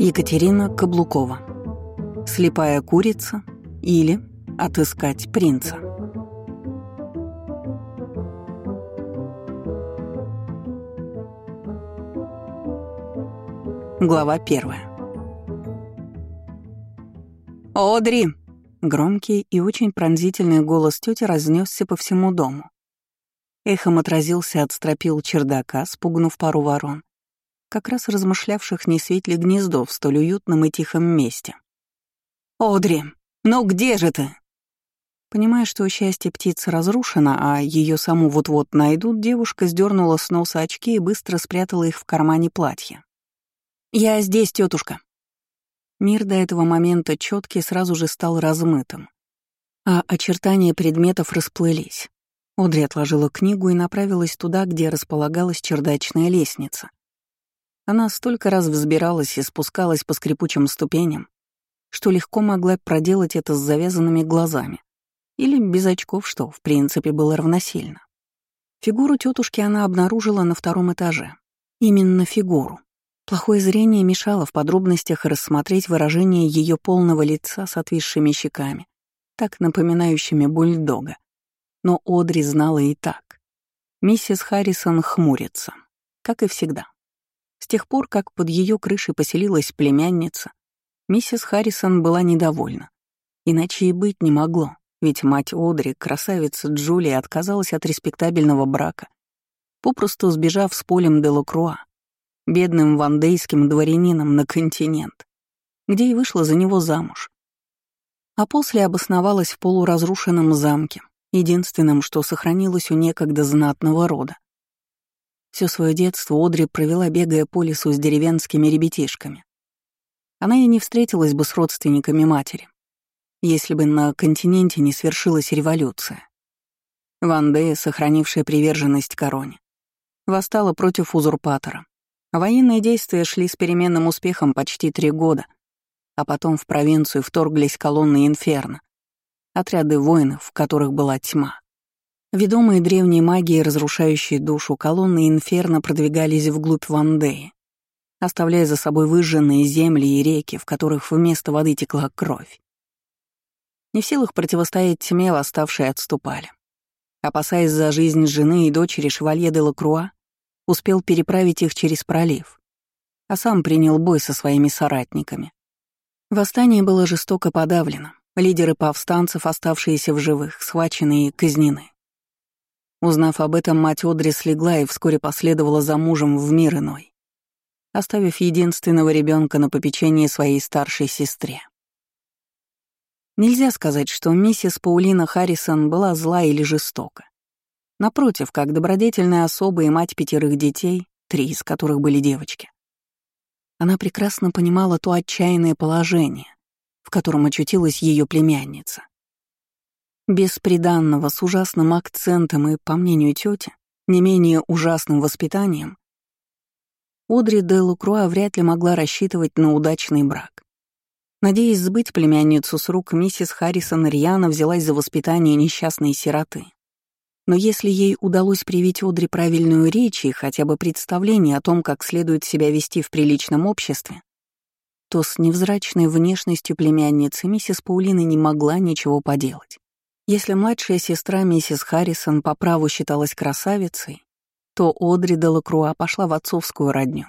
Екатерина Каблукова. Слепая курица или отыскать принца. Глава первая. «Одри!» Громкий и очень пронзительный голос тети разнесся по всему дому. Эхом отразился от стропил чердака, спугнув пару ворон, как раз размышлявших, не светь ли гнездо в столь уютном и тихом месте. «Одри, ну где же ты?» Понимая, что счастье птицы разрушено, а ее саму вот-вот найдут, девушка сдернула с носа очки и быстро спрятала их в кармане платья. «Я здесь, тетушка. Мир до этого момента четкий сразу же стал размытым, а очертания предметов расплылись. Одри отложила книгу и направилась туда, где располагалась чердачная лестница. Она столько раз взбиралась и спускалась по скрипучим ступеням, что легко могла проделать это с завязанными глазами. Или без очков, что, в принципе, было равносильно. Фигуру тетушки она обнаружила на втором этаже. Именно фигуру. Плохое зрение мешало в подробностях рассмотреть выражение ее полного лица с отвисшими щеками, так напоминающими бульдога. Но Одри знала и так. Миссис Харрисон хмурится, как и всегда. С тех пор, как под ее крышей поселилась племянница, миссис Харрисон была недовольна. Иначе и быть не могло, ведь мать Одри, красавица Джулия, отказалась от респектабельного брака, попросту сбежав с полем де Лакруа, бедным вандейским дворянином на континент, где и вышла за него замуж. А после обосновалась в полуразрушенном замке, единственным, что сохранилось у некогда знатного рода. Все свое детство Одри провела, бегая по лесу с деревенскими ребятишками. Она и не встретилась бы с родственниками матери, если бы на континенте не свершилась революция. Вандея, сохранившая приверженность короне, восстала против узурпатора. Военные действия шли с переменным успехом почти три года, а потом в провинцию вторглись колонны Инферно, отряды воинов, в которых была тьма. Ведомые древней магией, разрушающей душу, колонны Инферно продвигались вглубь Вандеи, оставляя за собой выжженные земли и реки, в которых вместо воды текла кровь. Не в силах противостоять тьме, восставшие отступали. Опасаясь за жизнь жены и дочери Шевалье де Лакруа, успел переправить их через пролив, а сам принял бой со своими соратниками. Восстание было жестоко подавлено, Лидеры повстанцев, оставшиеся в живых, схвачены и казнены. Узнав об этом, мать Одри слегла и вскоре последовала за мужем в мир иной, оставив единственного ребенка на попечении своей старшей сестре. Нельзя сказать, что миссис Паулина Харрисон была зла или жестока. Напротив, как добродетельная особа и мать пятерых детей, три из которых были девочки. Она прекрасно понимала то отчаянное положение, в котором очутилась ее племянница. Бесприданного, с ужасным акцентом и, по мнению тети, не менее ужасным воспитанием, Одри де Лукруа вряд ли могла рассчитывать на удачный брак. Надеясь сбыть племянницу с рук, миссис Харрисон Риана взялась за воспитание несчастной сироты. Но если ей удалось привить Одри правильную речь и хотя бы представление о том, как следует себя вести в приличном обществе, то с невзрачной внешностью племянницы миссис Паулина не могла ничего поделать. Если младшая сестра миссис Харрисон по праву считалась красавицей, то Одри де Лакруа пошла в отцовскую родню.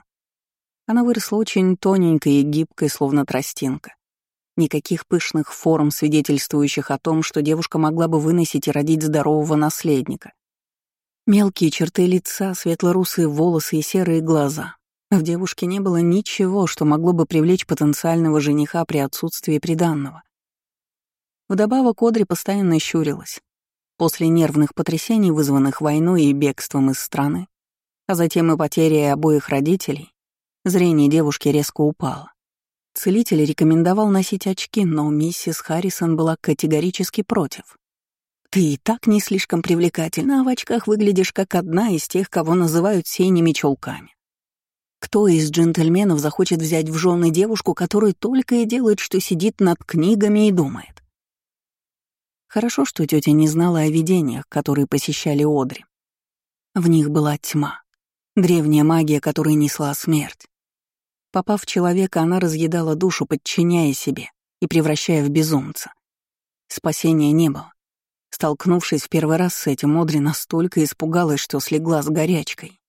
Она выросла очень тоненькой и гибкой, словно тростинка. Никаких пышных форм, свидетельствующих о том, что девушка могла бы выносить и родить здорового наследника. Мелкие черты лица, светло-русые волосы и серые глаза, в девушке не было ничего, что могло бы привлечь потенциального жениха при отсутствии приданного. Вдобавок Одри постоянно щурилась. После нервных потрясений, вызванных войной и бегством из страны, а затем и потерей обоих родителей, зрение девушки резко упало. Целитель рекомендовал носить очки, но миссис Харрисон была категорически против. «Ты и так не слишком привлекательна, а в очках выглядишь как одна из тех, кого называют синими чулками. Кто из джентльменов захочет взять в жены девушку, которая только и делает, что сидит над книгами и думает? Хорошо, что тетя не знала о видениях, которые посещали Одри. В них была тьма, древняя магия, которая несла смерть. Попав в человека, она разъедала душу, подчиняя себе и превращая в безумца. Спасения не было. Столкнувшись в первый раз с этим, Одри настолько испугалась, что слегла с горячкой.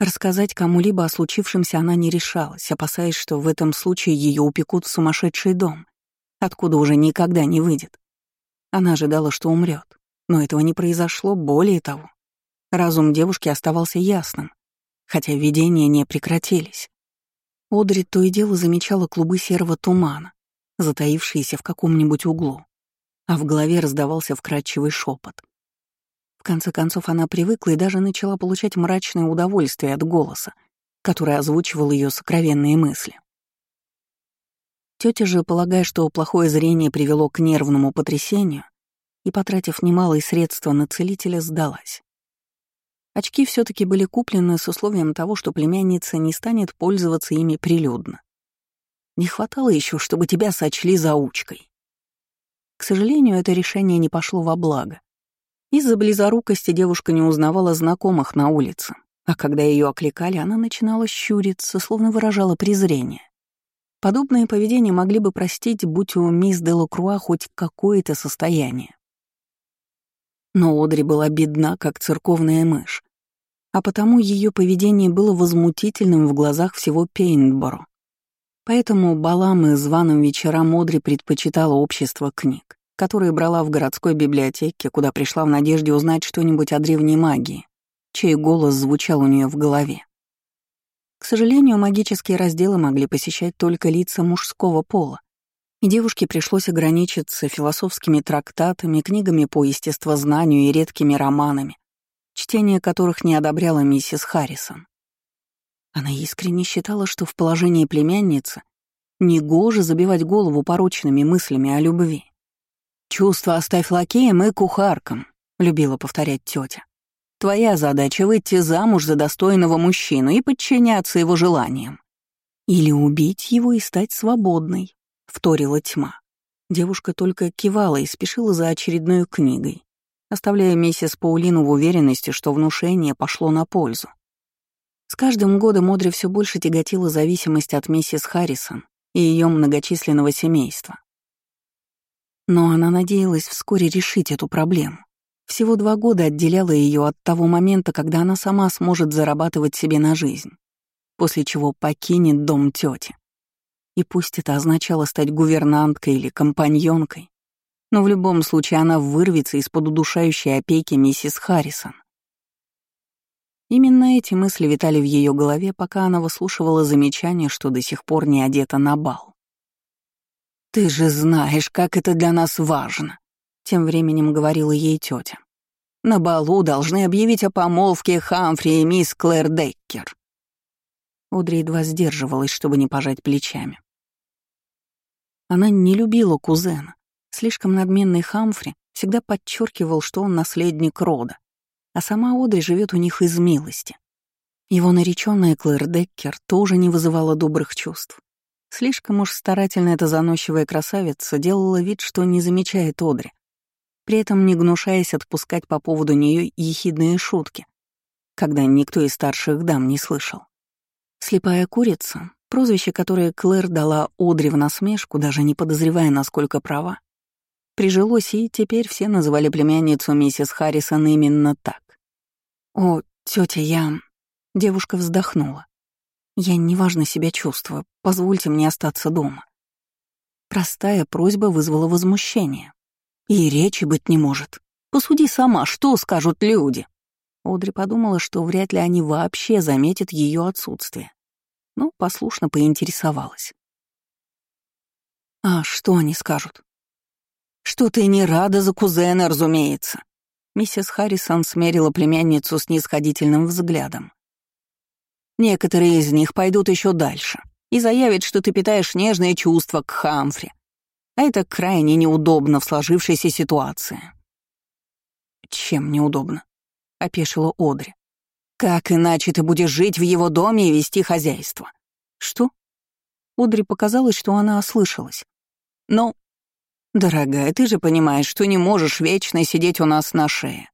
Рассказать кому-либо о случившемся она не решалась, опасаясь, что в этом случае ее упекут в сумасшедший дом, откуда уже никогда не выйдет. Она ожидала, что умрет, но этого не произошло, более того. Разум девушки оставался ясным, хотя видения не прекратились. Одри то и дело замечала клубы серого тумана, затаившиеся в каком-нибудь углу, а в голове раздавался вкрадчивый шепот. В конце концов, она привыкла и даже начала получать мрачное удовольствие от голоса, который озвучивал ее сокровенные мысли. Тетя же, полагая, что плохое зрение привело к нервному потрясению, и, потратив немалые средства на целителя, сдалась. Очки все таки были куплены с условием того, что племянница не станет пользоваться ими прилюдно. Не хватало еще, чтобы тебя сочли заучкой. К сожалению, это решение не пошло во благо. Из-за близорукости девушка не узнавала знакомых на улице, а когда ее окликали, она начинала щуриться, словно выражала презрение. Подобное поведение могли бы простить, будь у мисс Делакруа хоть какое-то состояние. Но Одри была бедна, как церковная мышь, а потому ее поведение было возмутительным в глазах всего Пейнтборо. Поэтому балам и званым вечерам Одри предпочитала общество книг которые брала в городской библиотеке, куда пришла в надежде узнать что-нибудь о древней магии, чей голос звучал у нее в голове. К сожалению, магические разделы могли посещать только лица мужского пола, и девушке пришлось ограничиться философскими трактатами, книгами по естествознанию и редкими романами, чтение которых не одобряла миссис Харрисон. Она искренне считала, что в положении племянницы негоже забивать голову порочными мыслями о любви. «Чувства оставь лакеям и кухаркам», — любила повторять тетя. «Твоя задача — выйти замуж за достойного мужчину и подчиняться его желаниям. Или убить его и стать свободной», — вторила тьма. Девушка только кивала и спешила за очередной книгой, оставляя миссис Паулину в уверенности, что внушение пошло на пользу. С каждым годом Модри все больше тяготила зависимость от миссис Харрисон и ее многочисленного семейства. Но она надеялась вскоре решить эту проблему. Всего два года отделяло ее от того момента, когда она сама сможет зарабатывать себе на жизнь, после чего покинет дом тети. И пусть это означало стать гувернанткой или компаньонкой, но в любом случае она вырвется из-под удушающей опеки миссис Харрисон. Именно эти мысли витали в ее голове, пока она выслушивала замечание, что до сих пор не одета на бал. «Ты же знаешь, как это для нас важно», — тем временем говорила ей тетя. «На балу должны объявить о помолвке Хамфри и мисс Клэр Деккер». Одри едва сдерживалась, чтобы не пожать плечами. Она не любила кузена. Слишком надменный Хамфри всегда подчеркивал, что он наследник рода, а сама Одри живет у них из милости. Его нареченная Клэр Деккер тоже не вызывала добрых чувств. Слишком уж старательно эта заносчивая красавица делала вид, что не замечает Одри, при этом не гнушаясь отпускать по поводу нее ехидные шутки, когда никто из старших дам не слышал. «Слепая курица» — прозвище, которое Клэр дала Одри в насмешку, даже не подозревая, насколько права, прижилось, и теперь все называли племянницу миссис Харрисон именно так. «О, тетя, я...» Девушка вздохнула. Я неважно себя чувствую, позвольте мне остаться дома. Простая просьба вызвала возмущение. И речи быть не может. Посуди сама, что скажут люди. Одри подумала, что вряд ли они вообще заметят ее отсутствие. Но послушно поинтересовалась. «А что они скажут?» «Что ты не рада за кузена, разумеется». Миссис Харрисон смерила племянницу с нисходительным взглядом. Некоторые из них пойдут еще дальше и заявят, что ты питаешь нежные чувства к Хамфри. А это крайне неудобно в сложившейся ситуации. «Чем неудобно?» — опешила Одри. «Как иначе ты будешь жить в его доме и вести хозяйство?» «Что?» Одри показалось, что она ослышалась. «Ну, дорогая, ты же понимаешь, что не можешь вечно сидеть у нас на шее.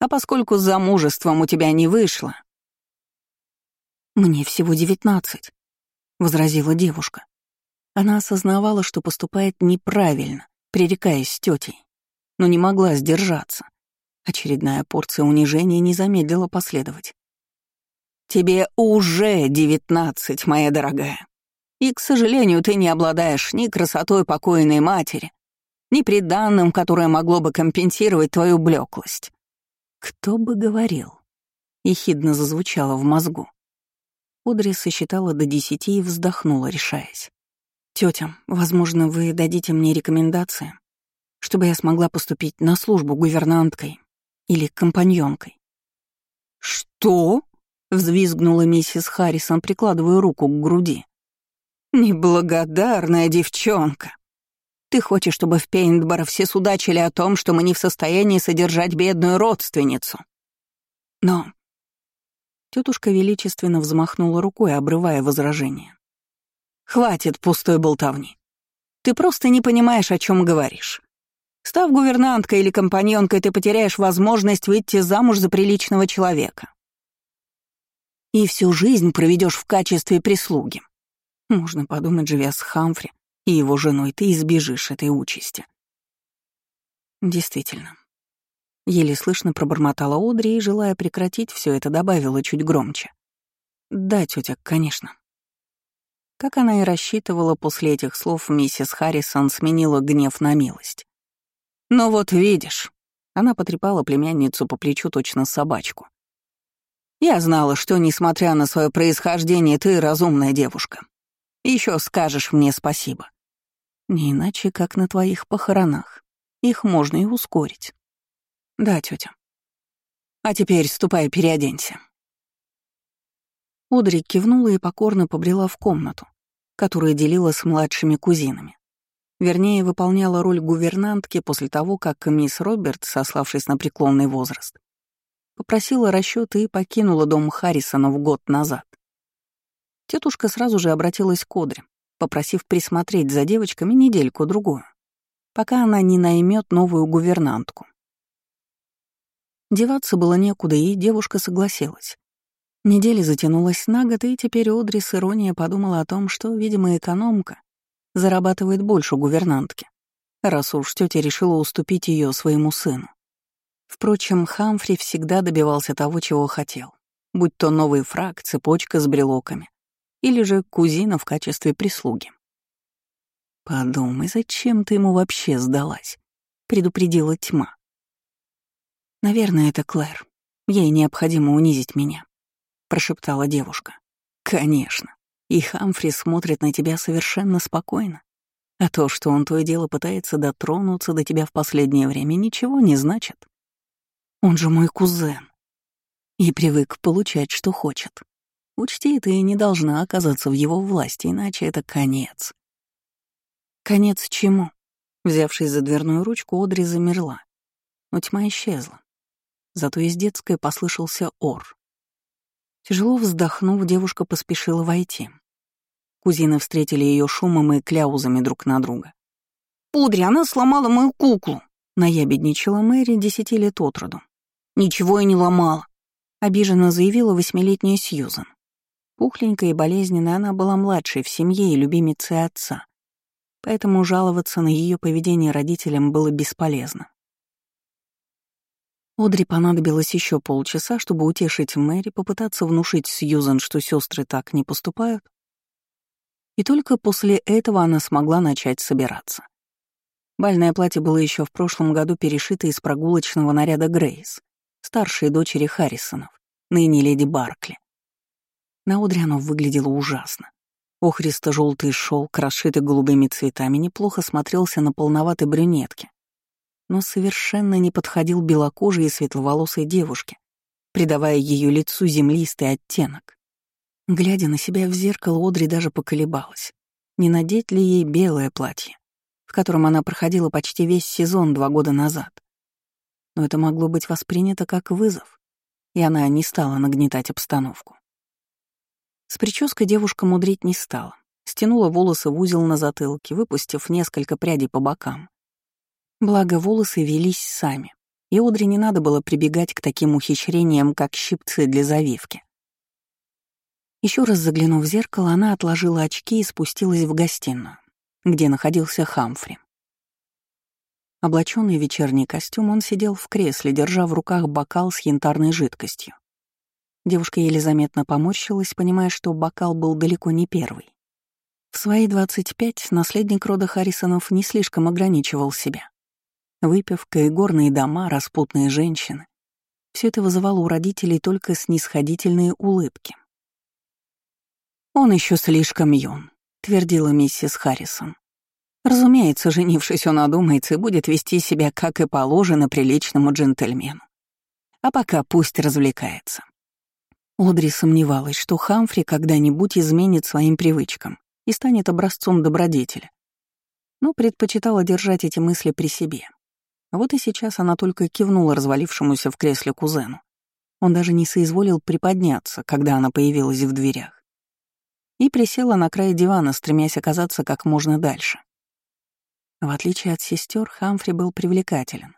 А поскольку с замужеством у тебя не вышло, мне всего девятнадцать. — возразила девушка. Она осознавала, что поступает неправильно, пререкаясь с тетей, но не могла сдержаться. Очередная порция унижения не замедлила последовать. «Тебе уже девятнадцать, моя дорогая. И, к сожалению, ты не обладаешь ни красотой покойной матери, ни приданным, которое могло бы компенсировать твою блеклость. Кто бы говорил?» Ехидно зазвучало в мозгу. Одри сосчитала до десяти и вздохнула, решаясь. «Тетя, возможно, вы дадите мне рекомендации, чтобы я смогла поступить на службу гувернанткой или компаньонкой». «Что?» — взвизгнула миссис Харрисон, прикладывая руку к груди. «Неблагодарная девчонка! Ты хочешь, чтобы в Пейнтборо все судачили о том, что мы не в состоянии содержать бедную родственницу?» «Но...» Тетушка величественно взмахнула рукой, обрывая возражение. «Хватит пустой болтовни. Ты просто не понимаешь, о чем говоришь. Став гувернанткой или компаньонкой, ты потеряешь возможность выйти замуж за приличного человека. И всю жизнь проведешь в качестве прислуги. Можно подумать, живя с Хамфри и его женой, ты избежишь этой участи. Действительно. Еле слышно пробормотала Одри и, желая прекратить все это, добавила чуть громче. «Да, тетя, конечно». Как она и рассчитывала, после этих слов миссис Харрисон сменила гнев на милость. «Ну вот видишь», — она потрепала племянницу по плечу точно собачку. «Я знала, что, несмотря на свое происхождение, ты разумная девушка. Еще скажешь мне спасибо. Не иначе, как на твоих похоронах. Их можно и ускорить». «Да, тетя. А теперь ступай, переоденься». Одри кивнула и покорно побрела в комнату, которую делила с младшими кузинами. Вернее, выполняла роль гувернантки после того, как мисс Роберт, сославшись на преклонный возраст, попросила расчеты и покинула дом Харрисона в год назад. Тетушка сразу же обратилась к Одре, попросив присмотреть за девочками недельку-другую, пока она не наймет новую гувернантку. Деваться было некуда, и девушка согласилась. Неделя затянулась на год, и теперь Одри с иронией подумала о том, что, видимо, экономка зарабатывает больше гувернантки, раз уж тетя решила уступить ее своему сыну. Впрочем, Хамфри всегда добивался того, чего хотел, будь то новый фраг, цепочка с брелоками, или же кузина в качестве прислуги. «Подумай, зачем ты ему вообще сдалась?» — предупредила тьма. «Наверное, это Клэр. Ей необходимо унизить меня», — прошептала девушка. «Конечно и Хамфри смотрит на тебя совершенно спокойно. А то, что он то и дело пытается дотронуться до тебя в последнее время, ничего не значит. Он же мой кузен. И привык получать, что хочет. Учти, ты не должна оказаться в его власти, иначе это конец. Конец чему? Взявшись за дверную ручку, Одри замерла. Но тьма исчезла. Зато из детской послышался ор. Тяжело вздохнув, девушка поспешила войти. Кузины встретили ее шумом и кляузами друг на друга. «Пудри, она сломала мою куклу!» — наябедничала Мэри десяти лет от роду. «Ничего я не ломала!» — обиженно заявила восьмилетняя Сьюзан. Пухленькая и болезненная, она была младшей в семье и любимицей отца, поэтому жаловаться на ее поведение родителям было бесполезно. Одри понадобилось еще полчаса, чтобы утешить Мэри, попытаться внушить Сьюзан, что сестры так не поступают. И только после этого она смогла начать собираться. Бальное платье было еще в прошлом году перешито из прогулочного наряда Грейс, старшей дочери Харрисонов, ныне леди Баркли. На Одри оно выглядело ужасно. Охристо-желтый шелк, расшитый голубыми цветами, неплохо смотрелся на полноватой брюнетке, но совершенно не подходил белокожей и светловолосой девушке, придавая ее лицу землистый оттенок. Глядя на себя в зеркало, Одри даже поколебалась, не надеть ли ей белое платье, в котором она проходила почти весь сезон два года назад. Но это могло быть воспринято как вызов, и она не стала нагнетать обстановку. С прической девушка мудрить не стала, стянула волосы в узел на затылке, выпустив несколько прядей по бокам, Благо, волосы велись сами, и Одри не надо было прибегать к таким ухищрениям, как щипцы для завивки. Еще раз заглянув в зеркало, она отложила очки и спустилась в гостиную, где находился Хамфри. Облаченный в вечерний костюм, он сидел в кресле, держа в руках бокал с янтарной жидкостью. Девушка еле заметно поморщилась, понимая, что бокал был далеко не первый. В свои 25 наследник рода Харрисонов не слишком ограничивал себя. Выпивка и горные дома, распутные женщины — все это вызывало у родителей только снисходительные улыбки. «Он еще слишком юн», — твердила миссис Харрисон. Разумеется, женившись, он одумается и будет вести себя, как и положено, приличному джентльмену. А пока пусть развлекается. Одри сомневалась, что Хамфри когда-нибудь изменит своим привычкам и станет образцом добродетеля. Но предпочитала держать эти мысли при себе. Вот и сейчас она только кивнула развалившемуся в кресле кузену. Он даже не соизволил приподняться, когда она появилась в дверях. И присела на край дивана, стремясь оказаться как можно дальше. В отличие от сестер, Хамфри был привлекателен.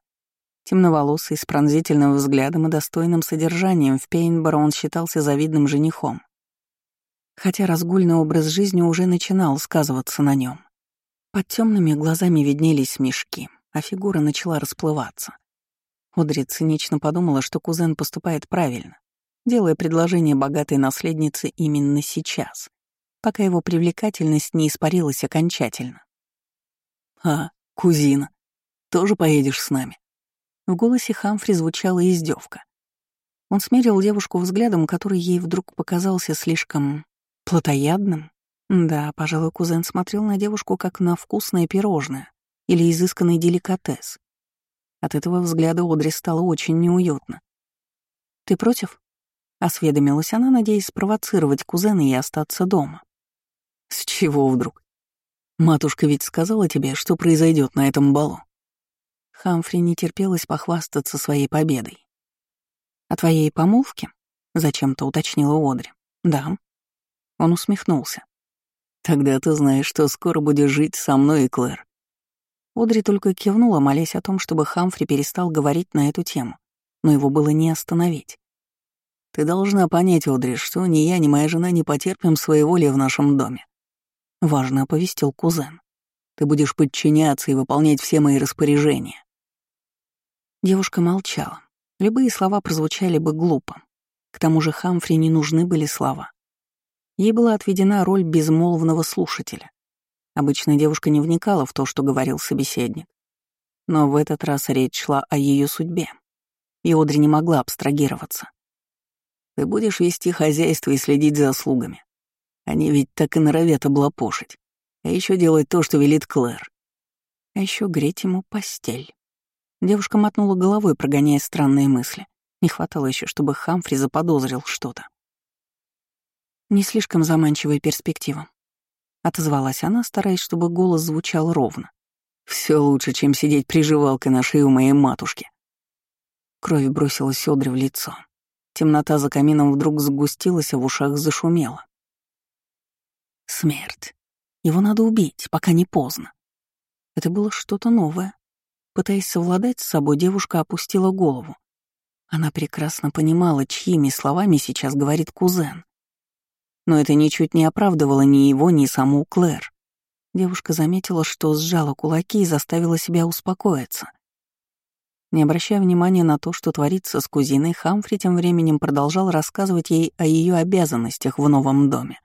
Темноволосый, с пронзительным взглядом и достойным содержанием в Пейнборо он считался завидным женихом. Хотя разгульный образ жизни уже начинал сказываться на нем. Под темными глазами виднелись мешки, а фигура начала расплываться. Одри цинично подумала, что кузен поступает правильно, делая предложение богатой наследнице именно сейчас, пока его привлекательность не испарилась окончательно. «А, кузина, тоже поедешь с нами?» В голосе Хамфри звучала издевка. Он смерил девушку взглядом, который ей вдруг показался слишком плотоядным. Да, пожалуй, кузен смотрел на девушку как на вкусное пирожное или изысканный деликатес. От этого взгляда Одри стало очень неуютно. «Ты против?» — осведомилась она, надеясь спровоцировать кузена и остаться дома. «С чего вдруг?» Матушка ведь сказала тебе, что произойдет на этом балу. Хамфри не терпелось похвастаться своей победой. «О твоей помолвке?» — зачем-то уточнила Одри. «Да». Он усмехнулся. «Тогда ты знаешь, что скоро будешь жить со мной и Клэр». Одри только кивнула, молясь о том, чтобы Хамфри перестал говорить на эту тему, но его было не остановить. «Ты должна понять, Одри, что ни я, ни моя жена не потерпим своей воли в нашем доме. — важно оповестил кузен. «Ты будешь подчиняться и выполнять все мои распоряжения». Девушка молчала. Любые слова прозвучали бы глупо. К тому же Хамфри не нужны были слова. Ей была отведена роль безмолвного слушателя. Обычно девушка не вникала в то, что говорил собеседник. Но в этот раз речь шла о ее судьбе, и Одри не могла абстрагироваться. «Ты будешь вести хозяйство и следить за слугами. Они ведь так и норовят облапошить. А еще делать то, что велит Клэр. А еще греть ему постель. Девушка мотнула головой, прогоняя странные мысли. Не хватало еще, чтобы Хамфри заподозрил что-то. Не слишком заманчивая перспектива. Отозвалась она, стараясь, чтобы голос звучал ровно. Все лучше, чем сидеть приживалкой на шее у моей матушки. Кровь бросилась Одре в лицо. Темнота за камином вдруг сгустилась, а в ушах зашумела. Смерть. Его надо убить, пока не поздно. Это было что-то новое. Пытаясь совладать с собой, девушка опустила голову. Она прекрасно понимала, чьими словами сейчас говорит кузен. Но это ничуть не оправдывало ни его, ни саму Клэр. Девушка заметила, что сжала кулаки и заставила себя успокоиться. Не обращая внимания на то, что творится с кузиной, Хамфри тем временем продолжал рассказывать ей о ее обязанностях в новом доме.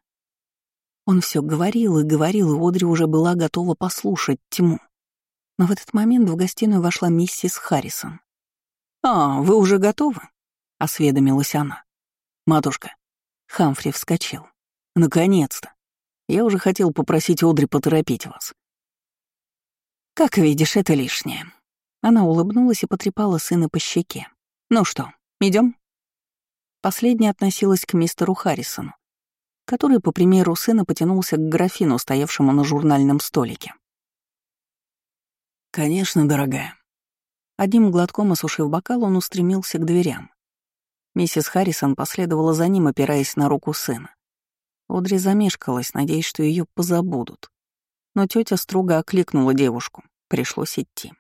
Он все говорил и говорил, и Одри уже была готова послушать тьму. Но в этот момент в гостиную вошла миссис Харрисон. «А, вы уже готовы?» — осведомилась она. «Матушка». Хамфри вскочил. «Наконец-то! Я уже хотел попросить Одри поторопить вас». «Как видишь, это лишнее». Она улыбнулась и потрепала сына по щеке. «Ну что, идем? Последняя относилась к мистеру Харрисону, который, по примеру сына, потянулся к графину, стоявшему на журнальном столике. «Конечно, дорогая». Одним глотком осушив бокал, он устремился к дверям. Миссис Харрисон последовала за ним, опираясь на руку сына. Одри замешкалась, надеясь, что ее позабудут. Но тетя строго окликнула девушку. Пришлось идти.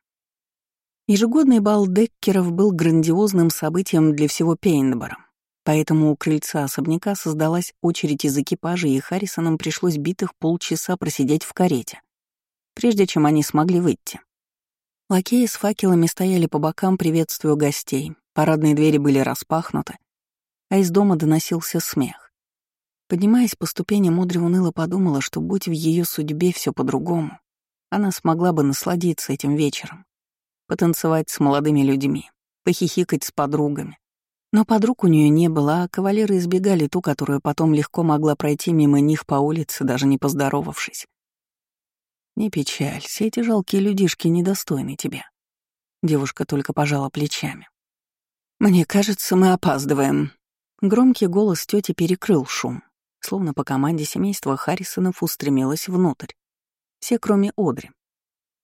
Ежегодный бал Деккеров был грандиозным событием для всего Пейнтбора. Поэтому у крыльца особняка создалась очередь из экипажей, и Харрисонам пришлось битых полчаса просидеть в карете, прежде чем они смогли выйти. Лакеи с факелами стояли по бокам, приветствуя гостей, парадные двери были распахнуты, а из дома доносился смех. Поднимаясь по ступеням, Мудри уныло подумала, что будь в ее судьбе все по-другому, она смогла бы насладиться этим вечером, потанцевать с молодыми людьми, похихикать с подругами, но подруг у нее не было, а кавалеры избегали ту, которая потом легко могла пройти мимо них по улице, даже не поздоровавшись. «Не печаль, все эти жалкие людишки недостойны тебя». Девушка только пожала плечами. «Мне кажется, мы опаздываем». Громкий голос тети перекрыл шум, словно по команде семейства Харрисонов устремилась внутрь. Все, кроме Одри.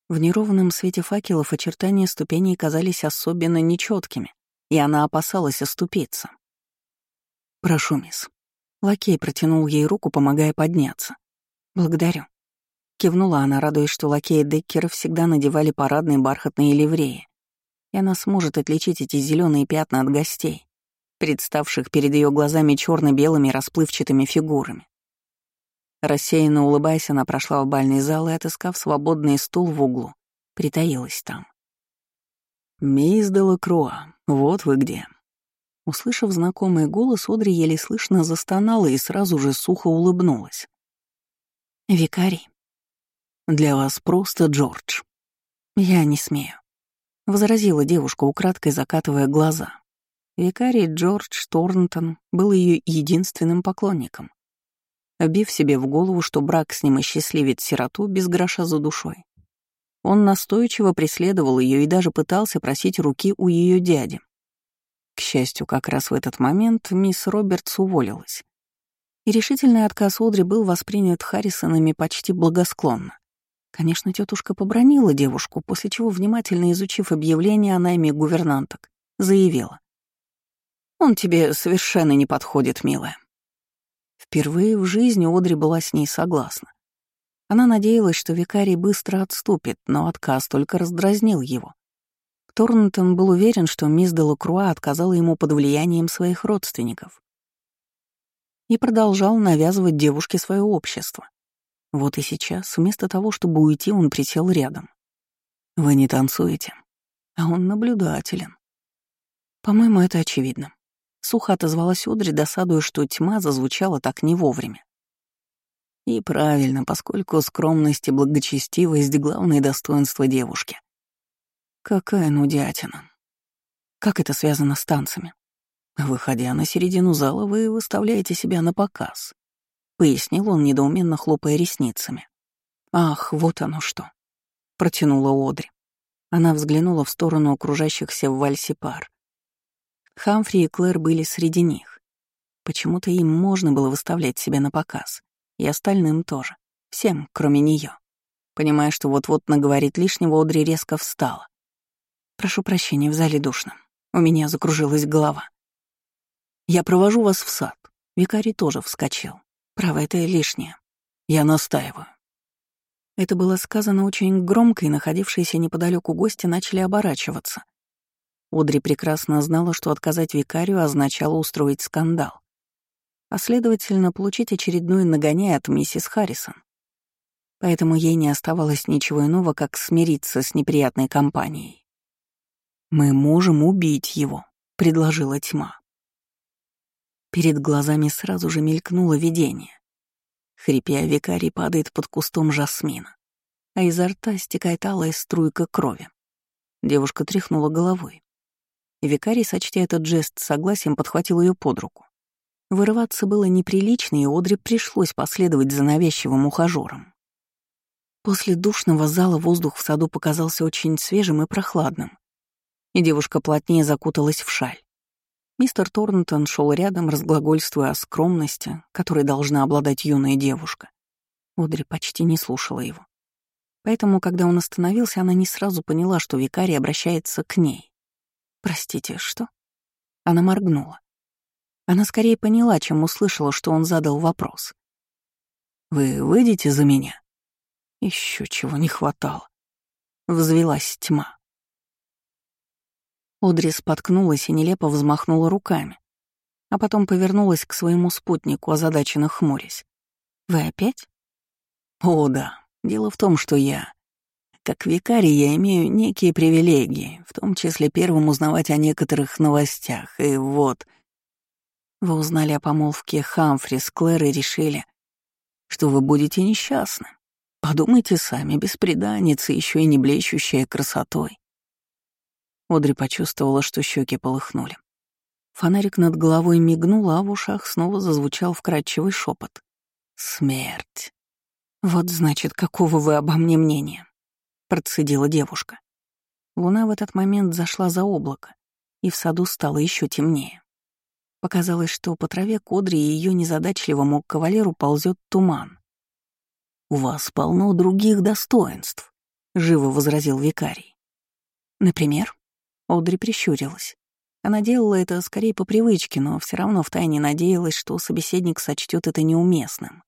В неровном свете факелов очертания ступеней казались особенно нечеткими, и она опасалась оступиться. «Прошу, мисс». Лакей протянул ей руку, помогая подняться. «Благодарю». Кивнула она, радуясь, что лакеи Деккера всегда надевали парадные бархатные ливреи, и она сможет отличить эти зеленые пятна от гостей, представших перед ее глазами черно белыми расплывчатыми фигурами. Рассеянно улыбаясь, она прошла в бальный зал и, отыскав свободный стул в углу, притаилась там. «Мисс Делакруа, вот вы где». Услышав знакомый голос, Одри еле слышно застонала и сразу же сухо улыбнулась. «Викарий». «Для вас просто Джордж». «Я не смею», — возразила девушка, украдкой закатывая глаза. Викарий Джордж Торнтон был ее единственным поклонником. Обив себе в голову, что брак с ним осчастливит сироту без гроша за душой, он настойчиво преследовал ее и даже пытался просить руки у ее дяди. К счастью, как раз в этот момент мисс Робертс уволилась. И решительный отказ Одри был воспринят Харрисонами почти благосклонно. Конечно, тетушка побронила девушку, после чего, внимательно изучив объявление о найме гувернанток, заявила. «Он тебе совершенно не подходит, милая». Впервые в жизни Одри была с ней согласна. Она надеялась, что викарий быстро отступит, но отказ только раздразнил его. Торнтон был уверен, что мисс Делакруа отказала ему под влиянием своих родственников и продолжал навязывать девушке свое общество. Вот и сейчас, вместо того, чтобы уйти, он присел рядом. «Вы не танцуете?» А он наблюдателен. По-моему, это очевидно. Сухо отозвалась Одри, досадуя, что тьма зазвучала так не вовремя. И правильно, поскольку скромность и благочестивость — главные достоинства девушки. Какая нудятина. Как это связано с танцами? Выходя на середину зала, вы выставляете себя на показ. Пояснил он, недоуменно хлопая ресницами. Ах, вот оно что. Протянула Одри. Она взглянула в сторону окружающихся в вальсе пар. Хамфри и Клэр были среди них. Почему-то им можно было выставлять себя на показ. И остальным тоже. Всем, кроме нее. Понимая, что вот-вот наговорит лишнего, Одри резко встала. «Прошу прощения, в зале душно. У меня закружилась голова. Я провожу вас в сад». Викарий тоже вскочил. Право, это лишнее. Я настаиваю. Это было сказано очень громко, и находившиеся неподалеку гости начали оборачиваться. Одри прекрасно знала, что отказать викарию означало устроить скандал а следовательно, получить очередной нагоняй от миссис Харрисон. Поэтому ей не оставалось ничего иного, как смириться с неприятной компанией. «Мы можем убить его», — предложила тьма. Перед глазами сразу же мелькнуло видение. Хрипя, викарий падает под кустом жасмина, а изо рта стекает алая струйка крови. Девушка тряхнула головой. И викарий, сочтя этот жест согласием, подхватил ее под руку. Вырываться было неприлично, и Одри пришлось последовать за навязчивым ухажером. После душного зала воздух в саду показался очень свежим и прохладным, и девушка плотнее закуталась в шаль. Мистер Торнтон шел рядом, разглагольствуя о скромности, которой должна обладать юная девушка. Одри почти не слушала его. Поэтому, когда он остановился, она не сразу поняла, что викарий обращается к ней. «Простите, что?» Она моргнула. Она скорее поняла, чем услышала, что он задал вопрос. «Вы выйдете за меня?» Еще чего не хватало. Взвелась тьма. Одри споткнулась и нелепо взмахнула руками. а потом повернулась к своему спутнику, озадаченно хмурясь. «Вы опять?» «О, да. Дело в том, что я... Как викарий я имею некие привилегии, в том числе первым узнавать о некоторых новостях, и вот...» Вы узнали о помолвке Хамфри с Клэр и решили, что вы будете несчастны. Подумайте сами, беспреданница, еще и не блещущая красотой. Одри почувствовала, что щеки полыхнули. Фонарик над головой мигнул, а в ушах снова зазвучал вкрадчивый шепот. «Смерть!» «Вот значит, какого вы обо мне мнения?» — процедила девушка. Луна в этот момент зашла за облако, и в саду стало еще темнее. Показалось, что по траве Кодри и ее незадачливому кавалеру ползет туман. «У вас полно других достоинств», — живо возразил викарий. «Например?» — Одри прищурилась. Она делала это скорее по привычке, но все равно втайне надеялась, что собеседник сочтет это неуместным.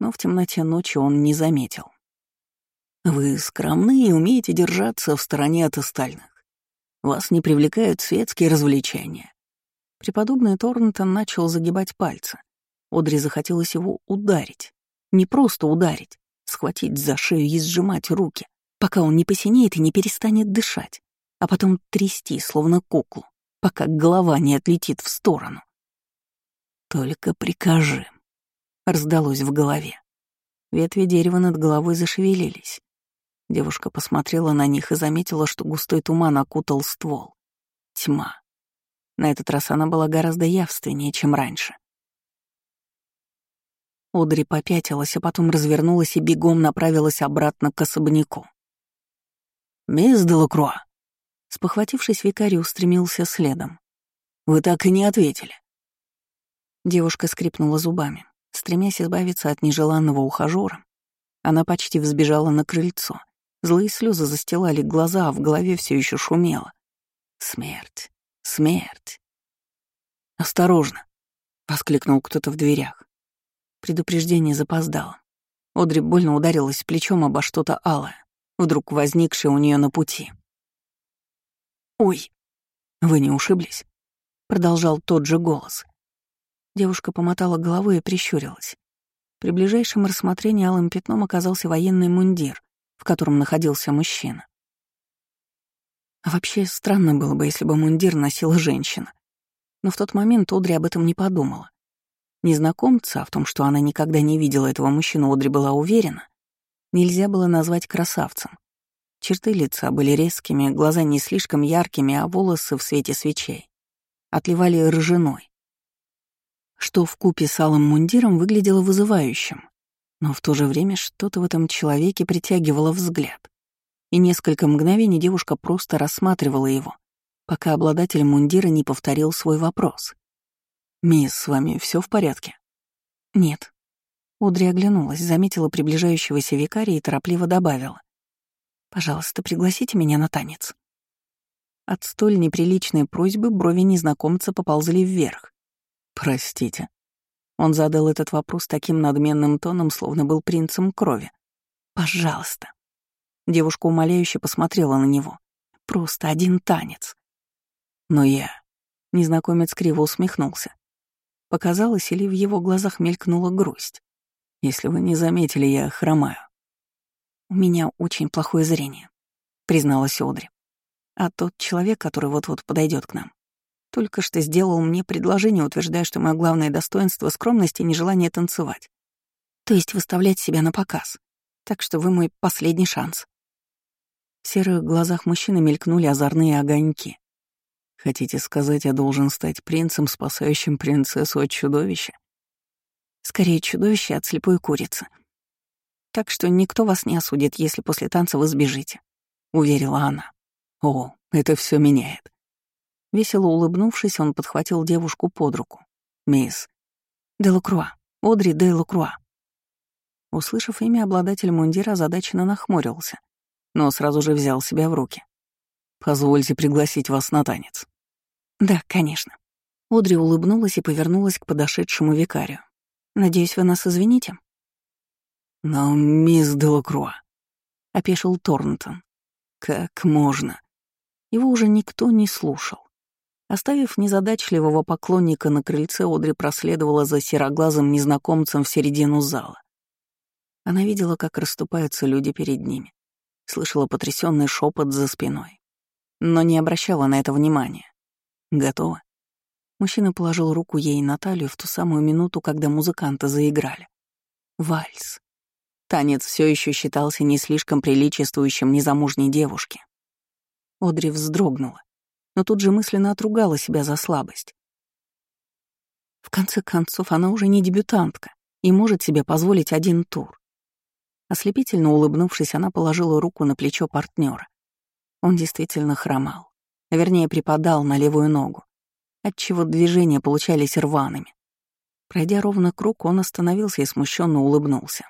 Но в темноте ночи он не заметил. «Вы скромны и умеете держаться в стороне от остальных. Вас не привлекают светские развлечения. Преподобный Торнтон начал загибать пальцы. Одри захотелось его ударить. Не просто ударить, схватить за шею и сжимать руки, пока он не посинеет и не перестанет дышать, а потом трясти, словно куклу, пока голова не отлетит в сторону. «Только прикажи», — раздалось в голове. Ветви дерева над головой зашевелились. Девушка посмотрела на них и заметила, что густой туман окутал ствол. Тьма. На этот раз она была гораздо явственнее, чем раньше. Одри попятилась, а потом развернулась и бегом направилась обратно к особняку. «Мисс Делакруа!» Спохватившись, викарий устремился следом. «Вы так и не ответили». Девушка скрипнула зубами. Стремясь избавиться от нежеланного ухажёра, она почти взбежала на крыльцо. Злые слезы застилали глаза, а в голове все еще шумело. Смерть. Смерть. «Осторожно!» — воскликнул кто-то в дверях. Предупреждение запоздало. Одри больно ударилась плечом обо что-то алое, вдруг возникшее у нее на пути. «Ой, вы не ушиблись?» — продолжал тот же голос. Девушка помотала головой и прищурилась. При ближайшем рассмотрении алым пятном оказался военный мундир, в котором находился мужчина. А вообще странно было бы, если бы мундир носила женщина. Но в тот момент Одри об этом не подумала. Незнакомца, а в том, что она никогда не видела этого мужчину, Одри была уверена, нельзя было назвать красавцем. Черты лица были резкими, глаза не слишком яркими, а волосы в свете свечей отливали ржаной, что в купе с алым мундиром выглядело вызывающим, но в то же время что-то в этом человеке притягивало взгляд и несколько мгновений девушка просто рассматривала его, пока обладатель мундира не повторил свой вопрос. «Мисс, с вами все в порядке?» «Нет». Удри оглянулась, заметила приближающегося викария и торопливо добавила. «Пожалуйста, пригласите меня на танец». От столь неприличной просьбы брови незнакомца поползли вверх. «Простите». Он задал этот вопрос таким надменным тоном, словно был принцем крови. «Пожалуйста». Девушка умоляюще посмотрела на него. Просто один танец. Но я... Незнакомец криво усмехнулся. Показалось, или в его глазах мелькнула грусть. Если вы не заметили, я хромаю. У меня очень плохое зрение, призналась Одри. А тот человек, который вот-вот подойдет к нам, только что сделал мне предложение, утверждая, что мое главное достоинство — скромность и нежелание танцевать. То есть выставлять себя на показ. Так что вы мой последний шанс. В серых глазах мужчины мелькнули озорные огоньки. «Хотите сказать, я должен стать принцем, спасающим принцессу от чудовища?» «Скорее, чудовище от слепой курицы. Так что никто вас не осудит, если после танца вы сбежите», — уверила она. «О, это все меняет». Весело улыбнувшись, он подхватил девушку под руку. «Мисс». «Делакруа. Одри Делакруа». Услышав имя, обладатель мундира озадаченно нахмурился — но сразу же взял себя в руки. «Позвольте пригласить вас на танец». «Да, конечно». Одри улыбнулась и повернулась к подошедшему викарию. «Надеюсь, вы нас извините?» «Но, мисс Делакруа», — опешил Торнтон. «Как можно?» Его уже никто не слушал. Оставив незадачливого поклонника на крыльце, Одри проследовала за сероглазым незнакомцем в середину зала. Она видела, как расступаются люди перед ними, слышала потрясенный шепот за спиной, но не обращала на это внимания. Готова? Мужчина положил руку ей на талию в ту самую минуту, когда музыканты заиграли. Вальс. Танец все еще считался не слишком приличествующим незамужней девушке. Одри вздрогнула, но тут же мысленно отругала себя за слабость. В конце концов, она уже не дебютантка и может себе позволить один тур. Ослепительно улыбнувшись, она положила руку на плечо партнера. Он действительно хромал. Вернее, припадал на левую ногу, отчего движения получались рваными. Пройдя ровно круг, он остановился и смущенно улыбнулся.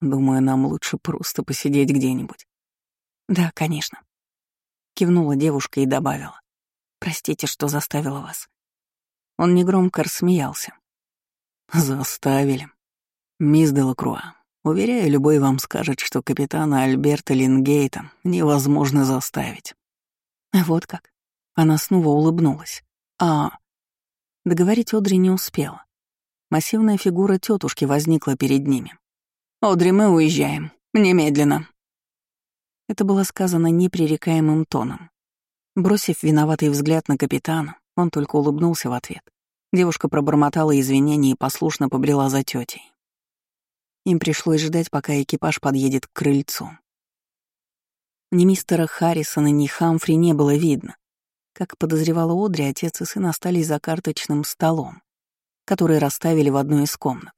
«Думаю, нам лучше просто посидеть где-нибудь». «Да, конечно», — кивнула девушка и добавила. «Простите, что заставила вас». Он негромко рассмеялся. «Заставили. Мисс Делакруа, уверяю, любой вам скажет, что капитана Альберта Лингейта невозможно заставить». «Вот как». Она снова улыбнулась. «А...» Договорить Одри не успела. Массивная фигура тетушки возникла перед ними. «Одри, мы уезжаем. Немедленно». Это было сказано непререкаемым тоном. Бросив виноватый взгляд на капитана, он только улыбнулся в ответ. Девушка пробормотала извинения и послушно побрела за тетей. Им пришлось ждать, пока экипаж подъедет к крыльцу. Ни мистера Харрисона, ни Хамфри не было видно. Как подозревала Одри, отец и сын остались за карточным столом, который расставили в одной из комнат.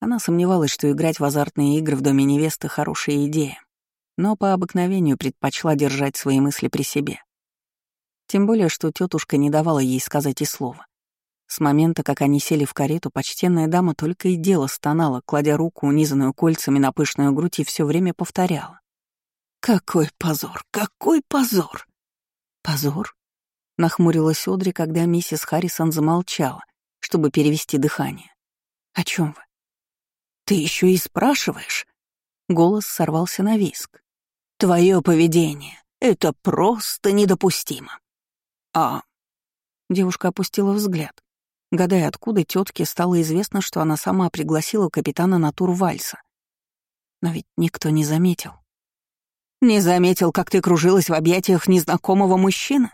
Она сомневалась, что играть в азартные игры в доме невесты — хорошая идея, но по обыкновению предпочла держать свои мысли при себе. Тем более, что тетушка не давала ей сказать и слова. С момента, как они сели в карету, почтенная дама только и дело стонала, кладя руку, унизанную кольцами на пышную грудь, и все время повторяла. «Какой позор! Какой позор!» «Позор?» — нахмурилась Одри, когда миссис Харрисон замолчала, чтобы перевести дыхание. «О чем вы?» «Ты еще и спрашиваешь?» Голос сорвался на виск. «Твое поведение — это просто недопустимо». «А...» Девушка опустила взгляд, гадая, откуда тетке стало известно, что она сама пригласила капитана на тур вальса. Но ведь никто не заметил. «Не заметил, как ты кружилась в объятиях незнакомого мужчины?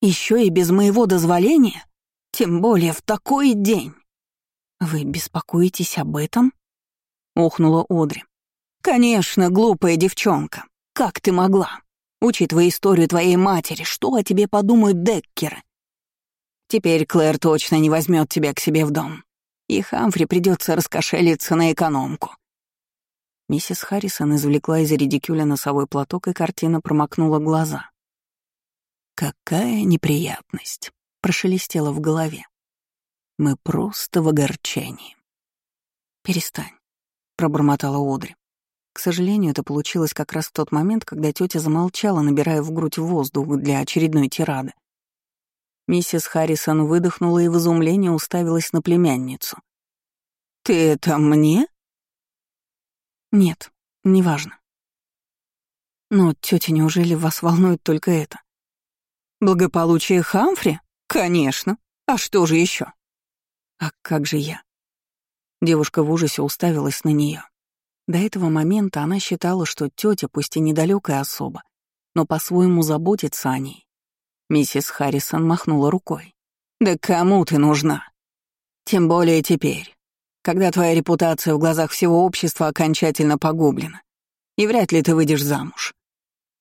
Еще и без моего дозволения? Тем более в такой день!» «Вы беспокоитесь об этом?» — охнула Одри. «Конечно, глупая девчонка. Как ты могла? Учитывая историю твоей матери, что о тебе подумают Деккеры? Теперь Клэр точно не возьмет тебя к себе в дом, и Хамфри придется раскошелиться на экономку». Миссис Харрисон извлекла из редикюля носовой платок, и картина промокнула глаза. «Какая неприятность!» — прошелестело в голове. «Мы просто в огорчении». «Перестань», — пробормотала Одри. К сожалению, это получилось как раз в тот момент, когда тетя замолчала, набирая в грудь воздух для очередной тирады. Миссис Харрисон выдохнула и в изумлении уставилась на племянницу. «Ты это мне?» «Нет, неважно». «Но, тетя, неужели вас волнует только это?» «Благополучие Хамфри? Конечно. А что же еще? «А как же я?» Девушка в ужасе уставилась на нее. До этого момента она считала, что тетя, пусть и недалекая особа, но по-своему заботится о ней. Миссис Харрисон махнула рукой. «Да кому ты нужна? Тем более теперь, когда твоя репутация в глазах всего общества окончательно погублена, и вряд ли ты выйдешь замуж.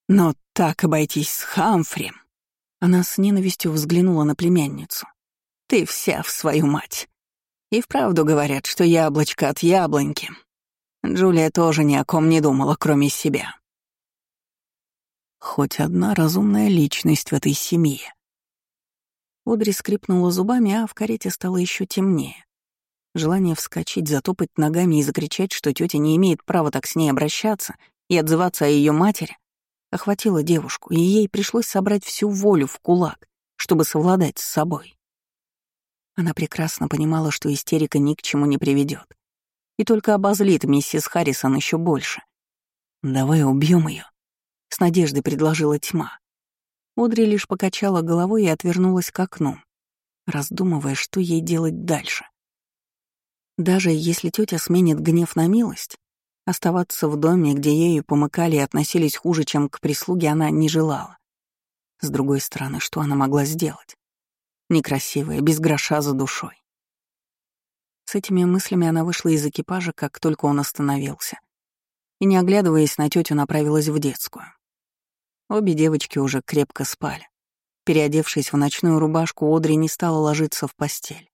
Но так обойтись с Хамфри...» Она с ненавистью взглянула на племянницу. «Ты вся в свою мать. И вправду говорят, что яблочко от яблоньки, Джулия тоже ни о ком не думала, кроме себя. Хоть одна разумная личность в этой семье. Одри скрипнула зубами, а в карете стало еще темнее. Желание вскочить, затопать ногами и закричать, что тетя не имеет права так с ней обращаться и отзываться о ее матери, охватило девушку, и ей пришлось собрать всю волю в кулак, чтобы совладать с собой. Она прекрасно понимала, что истерика ни к чему не приведет и только обозлит миссис Харрисон еще больше. «Давай убьем ее», — с надеждой предложила тьма. Одри лишь покачала головой и отвернулась к окну, раздумывая, что ей делать дальше. Даже если тетя сменит гнев на милость, оставаться в доме, где ею помыкали и относились хуже, чем к прислуге, она не желала. С другой стороны, что она могла сделать? Некрасивая, без гроша за душой. С этими мыслями она вышла из экипажа, как только он остановился, и, не оглядываясь на тетю, направилась в детскую. Обе девочки уже крепко спали. Переодевшись в ночную рубашку, Одри не стала ложиться в постель.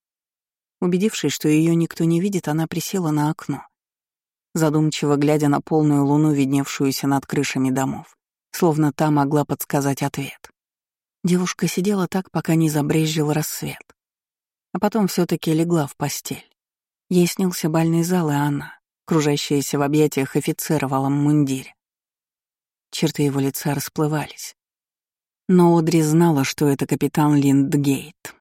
Убедившись, что ее никто не видит, она присела на окно, задумчиво глядя на полную луну, видневшуюся над крышами домов, словно та могла подсказать ответ. Девушка сидела так, пока не забрезжил рассвет. А потом все таки легла в постель. Ей снился бальный зал, и она, кружащаяся в объятиях офицера в алом мундире. Черты его лица расплывались. Но Одри знала, что это капитан Линдгейт.